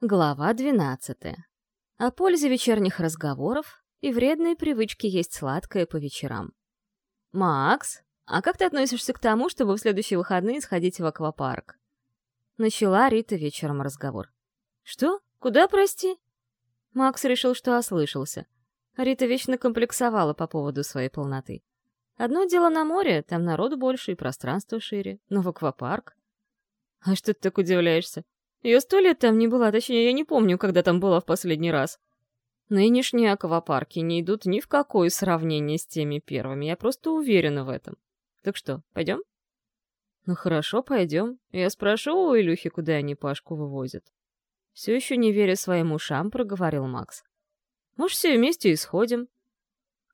Глава 12. О пользе вечерних разговоров и вредной привычке есть сладкое по вечерам. «Макс, а как ты относишься к тому, чтобы в следующие выходные сходить в аквапарк?» Начала Рита вечером разговор. «Что? Куда, прости?» Макс решил, что ослышался. Рита вечно комплексовала по поводу своей полноты. Одно дело на море, там народу больше и пространство шире, но в аквапарк... А что ты так удивляешься? Я сто лет там не была, точнее, я не помню, когда там была в последний раз. Нынешние аквапарки не идут ни в какое сравнение с теми первыми, я просто уверена в этом. Так что, пойдем? Ну хорошо, пойдем. Я спрошу у Илюхи, куда они Пашку вывозят. Все еще не веря своим ушам, проговорил Макс. Может, все вместе и сходим?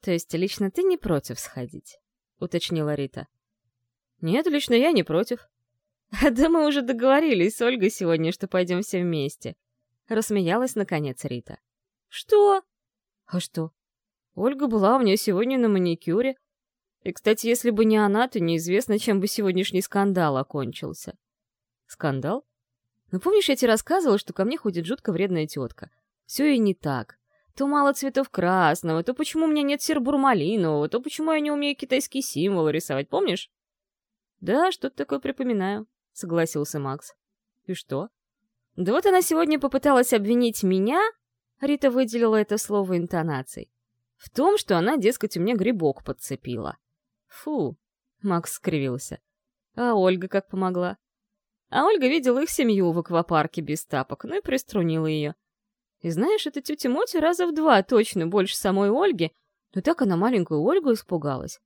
То есть лично ты не против сходить? Уточнила Рита. Нет, лично я не против. «Да мы уже договорились с Ольгой сегодня, что пойдем все вместе». Рассмеялась, наконец, Рита. «Что?» «А что?» Ольга была у меня сегодня на маникюре. И, кстати, если бы не она, то неизвестно, чем бы сегодняшний скандал окончился. Скандал? Ну, помнишь, я тебе рассказывала, что ко мне ходит жутко вредная тетка? Все и не так. То мало цветов красного, то почему у меня нет сербурмалинового, то почему я не умею китайские символы рисовать, помнишь? Да, что-то такое припоминаю согласился Макс. И что? Да вот она сегодня попыталась обвинить меня, Рита выделила это слово интонацией, в том, что она, дескать, у меня грибок подцепила. Фу, Макс скривился. А Ольга как помогла? А Ольга видела их семью в аквапарке без тапок, ну и приструнила ее. И знаешь, эта тетя Мотя раза в два точно больше самой Ольги, но так она маленькую Ольгу испугалась.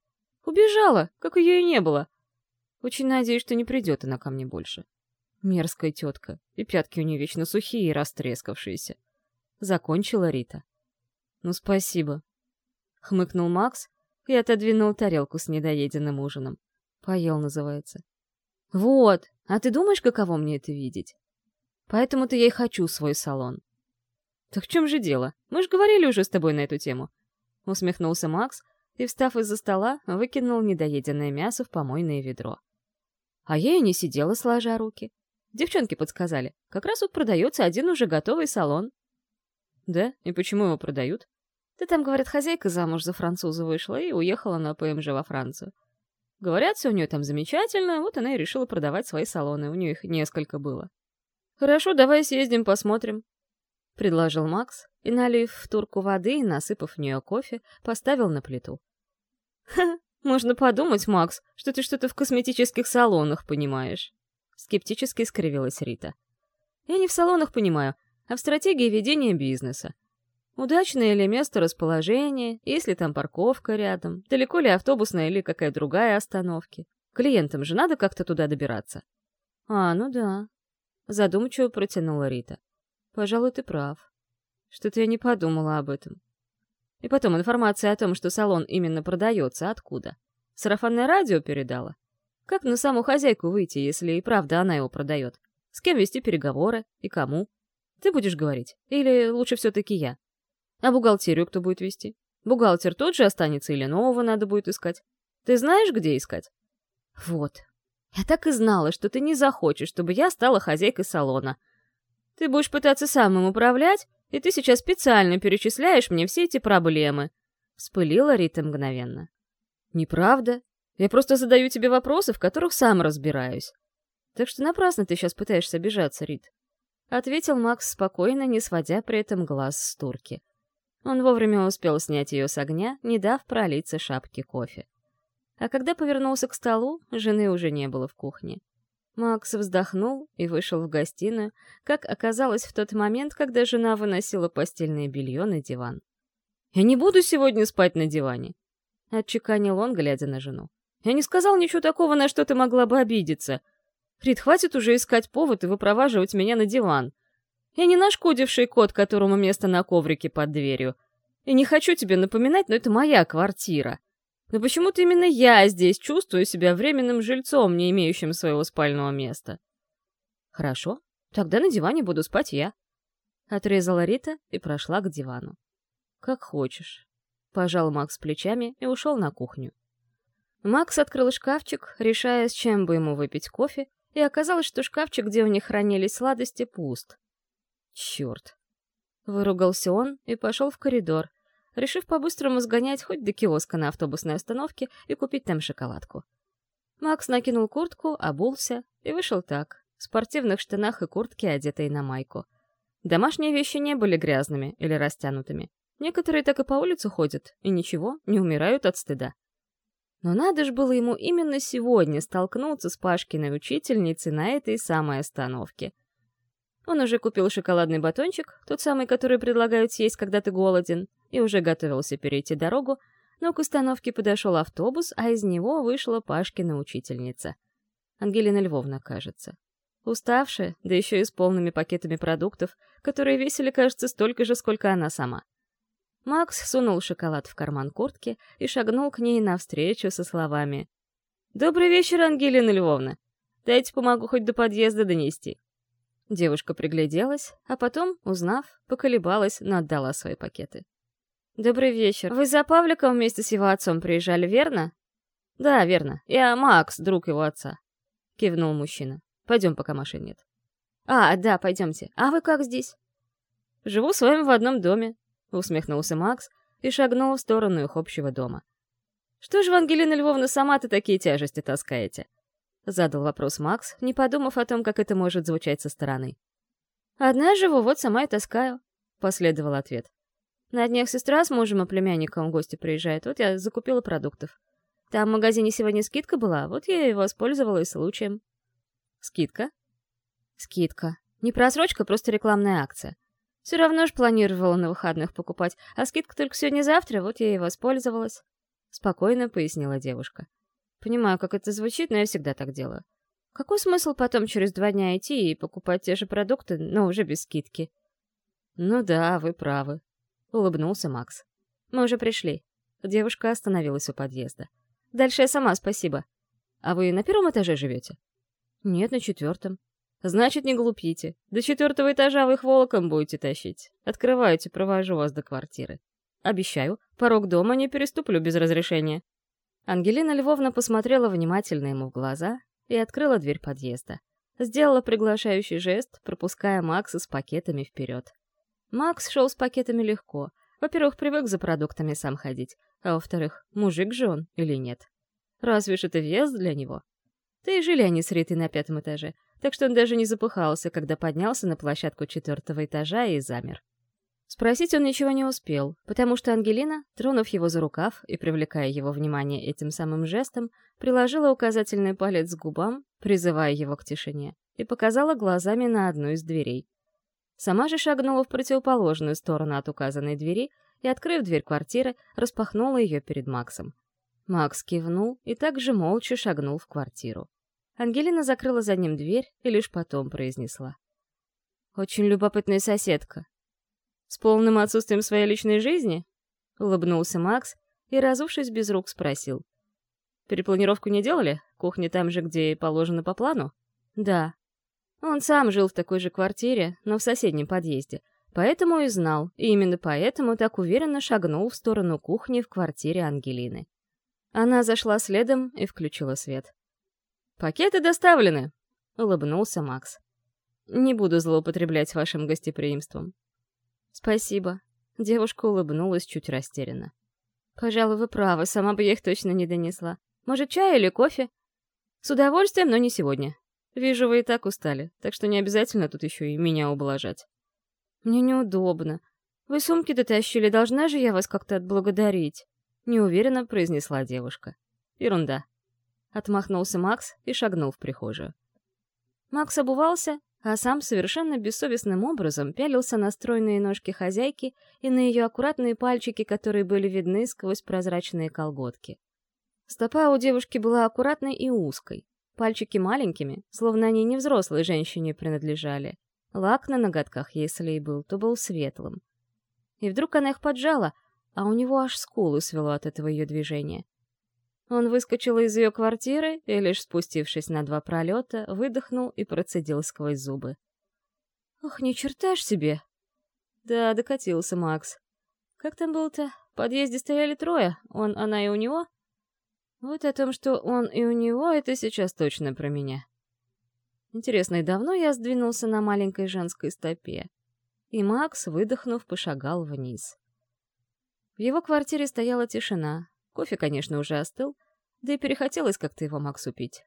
Убежала, как ее и не было. Очень надеюсь, что не придет она ко мне больше. Мерзкая тетка, и пятки у нее вечно сухие и растрескавшиеся. Закончила Рита. «Ну, спасибо», — хмыкнул Макс и отодвинул тарелку с недоеденным ужином. «Поел» называется. «Вот, а ты думаешь, каково мне это видеть? Поэтому-то я и хочу свой салон». «Так в чем же дело? Мы же говорили уже с тобой на эту тему», — усмехнулся Макс и, встав из-за стола, выкинул недоеденное мясо в помойное ведро. А я и не сидела, сложа руки. Девчонки подсказали. Как раз вот продается один уже готовый салон. Да? И почему его продают? Да там, говорят, хозяйка замуж за француза вышла и уехала на ПМЖ во Францию. Говорят, все у нее там замечательно, вот она и решила продавать свои салоны, у нее их несколько было. «Хорошо, давай съездим, посмотрим», — предложил Макс, и, налив в турку воды и насыпав в нее кофе, поставил на плиту. «Ха, можно подумать, Макс, что ты что-то в косметических салонах понимаешь. Скептически скривилась Рита. Я не в салонах понимаю, а в стратегии ведения бизнеса. Удачное ли место расположения, есть ли там парковка рядом, далеко ли автобусная или какая другая остановки. Клиентам же надо как-то туда добираться. А, ну да. Задумчиво протянула Рита. Пожалуй, ты прав. Что-то я не подумала об этом. И потом информация о том, что салон именно продается, откуда? Сарафанное радио передала? Как на саму хозяйку выйти, если и правда она его продает? С кем вести переговоры и кому? Ты будешь говорить? Или лучше все-таки я? А бухгалтерию кто будет вести? Бухгалтер тот же останется или нового надо будет искать? Ты знаешь, где искать? Вот. Я так и знала, что ты не захочешь, чтобы я стала хозяйкой салона. Ты будешь пытаться сам им управлять, и ты сейчас специально перечисляешь мне все эти проблемы. Вспылила Рита мгновенно. Неправда. Я просто задаю тебе вопросы, в которых сам разбираюсь. Так что напрасно ты сейчас пытаешься обижаться, Рит. Ответил Макс спокойно, не сводя при этом глаз с турки. Он вовремя успел снять ее с огня, не дав пролиться шапки кофе. А когда повернулся к столу, жены уже не было в кухне. Макс вздохнул и вышел в гостиную, как оказалось в тот момент, когда жена выносила постельное белье на диван. «Я не буду сегодня спать на диване», — отчеканил он, глядя на жену. «Я не сказал ничего такого, на что ты могла бы обидеться. Рит, хватит уже искать повод и выпроваживать меня на диван. Я не нашкодивший кот, которому место на коврике под дверью. И не хочу тебе напоминать, но это моя квартира. Но почему-то именно я здесь чувствую себя временным жильцом, не имеющим своего спального места. Хорошо, тогда на диване буду спать я. Отрезала Рита и прошла к дивану. Как хочешь. Пожал Макс плечами и ушел на кухню. Макс открыл шкафчик, решая, с чем бы ему выпить кофе, и оказалось, что шкафчик, где у них хранились сладости, пуст. Черт. Выругался он и пошел в коридор, решив по-быстрому сгонять хоть до киоска на автобусной остановке и купить там шоколадку. Макс накинул куртку, обулся и вышел так, в спортивных штанах и куртке, одетой на майку. Домашние вещи не были грязными или растянутыми. Некоторые так и по улице ходят, и ничего, не умирают от стыда. Но надо ж было ему именно сегодня столкнуться с Пашкиной учительницей на этой самой остановке. Он уже купил шоколадный батончик, тот самый, который предлагают съесть, когда ты голоден, и уже готовился перейти дорогу, но к установке подошел автобус, а из него вышла Пашкина учительница. Ангелина Львовна, кажется. Уставшая, да еще и с полными пакетами продуктов, которые весили, кажется, столько же, сколько она сама. Макс сунул шоколад в карман куртки и шагнул к ней навстречу со словами. «Добрый вечер, Ангелина Львовна. Дайте помогу хоть до подъезда донести». Девушка пригляделась, а потом, узнав, поколебалась, но отдала свои пакеты. «Добрый вечер. Вы за Павликом вместе с его отцом приезжали, верно?» «Да, верно. Я Макс, друг его отца», — кивнул мужчина. «Пойдем, пока машин нет». «А, да, пойдемте. А вы как здесь?» «Живу с вами в одном доме», — усмехнулся Макс и шагнул в сторону их общего дома. «Что же Ангелина Львовна, сама-то такие тяжести таскаете?» — задал вопрос Макс, не подумав о том, как это может звучать со стороны. «Одна живу, вот сама и таскаю», — последовал ответ. «На днях сестра с мужем и племянником в гости приезжает, вот я закупила продуктов. Там в магазине сегодня скидка была, вот я и воспользовалась случаем». «Скидка?» «Скидка. Не просрочка, просто рекламная акция. Все равно ж планировала на выходных покупать, а скидка только сегодня-завтра, вот я и воспользовалась. Спокойно пояснила девушка. Понимаю, как это звучит, но я всегда так делаю. Какой смысл потом через два дня идти и покупать те же продукты, но уже без скидки? Ну да, вы правы. Улыбнулся Макс. Мы уже пришли. Девушка остановилась у подъезда. Дальше я сама, спасибо. А вы на первом этаже живете? Нет, на четвертом. Значит, не глупите. До четвертого этажа вы их волоком будете тащить. Открывайте, провожу вас до квартиры. Обещаю, порог дома не переступлю без разрешения. Ангелина Львовна посмотрела внимательно ему в глаза и открыла дверь подъезда. Сделала приглашающий жест, пропуская Макса с пакетами вперед. Макс шел с пакетами легко. Во-первых, привык за продуктами сам ходить, а во-вторых, мужик же он или нет. Разве ж это вес для него? Да и жили они с Ритой на пятом этаже, так что он даже не запыхался, когда поднялся на площадку четвертого этажа и замер. Спросить он ничего не успел, потому что Ангелина, тронув его за рукав и привлекая его внимание этим самым жестом, приложила указательный палец к губам, призывая его к тишине, и показала глазами на одну из дверей. Сама же шагнула в противоположную сторону от указанной двери и, открыв дверь квартиры, распахнула ее перед Максом. Макс кивнул и также молча шагнул в квартиру. Ангелина закрыла за ним дверь и лишь потом произнесла. «Очень любопытная соседка». «С полным отсутствием своей личной жизни?» — улыбнулся Макс и, разувшись без рук, спросил. «Перепланировку не делали? Кухня там же, где и положено по плану?» «Да». Он сам жил в такой же квартире, но в соседнем подъезде, поэтому и знал, и именно поэтому так уверенно шагнул в сторону кухни в квартире Ангелины. Она зашла следом и включила свет. «Пакеты доставлены», — улыбнулся Макс. «Не буду злоупотреблять вашим гостеприимством». «Спасибо». Девушка улыбнулась чуть растерянно. «Пожалуй, вы правы, сама бы я их точно не донесла. Может, чай или кофе?» «С удовольствием, но не сегодня. Вижу, вы и так устали, так что не обязательно тут еще и меня ублажать». «Мне неудобно. Вы сумки дотащили, должна же я вас как-то отблагодарить?» Неуверенно произнесла девушка. «Ерунда», Отмахнулся Макс и шагнул в прихожую. Макс обувался, а сам совершенно бессовестным образом пялился на стройные ножки хозяйки и на ее аккуратные пальчики, которые были видны сквозь прозрачные колготки. Стопа у девушки была аккуратной и узкой, пальчики маленькими, словно они не взрослой женщине принадлежали. Лак на ноготках, если и был, то был светлым. И вдруг она их поджала, а у него аж скулы свело от этого ее движения. Он выскочил из ее квартиры и, лишь спустившись на два пролета, выдохнул и процедил сквозь зубы. «Ох, ни черта ж себе!» «Да, докатился Макс. Как там был-то? В подъезде стояли трое, он, она и у него?» «Вот о том, что он и у него, это сейчас точно про меня». Интересно, и давно я сдвинулся на маленькой женской стопе? и Макс, выдохнув, пошагал вниз. В его квартире стояла тишина. Кофе, конечно, уже остыл, да и перехотелось как-то его Максу пить.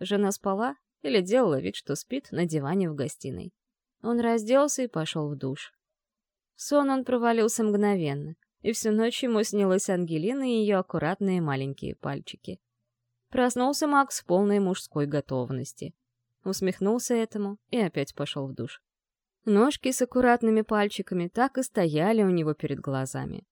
Жена спала или делала вид, что спит на диване в гостиной. Он разделся и пошел в душ. В сон он провалился мгновенно, и всю ночь ему снилась Ангелина и ее аккуратные маленькие пальчики. Проснулся Макс в полной мужской готовности. Усмехнулся этому и опять пошел в душ. Ножки с аккуратными пальчиками так и стояли у него перед глазами.